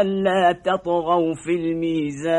ألا تطغوا في الميزان.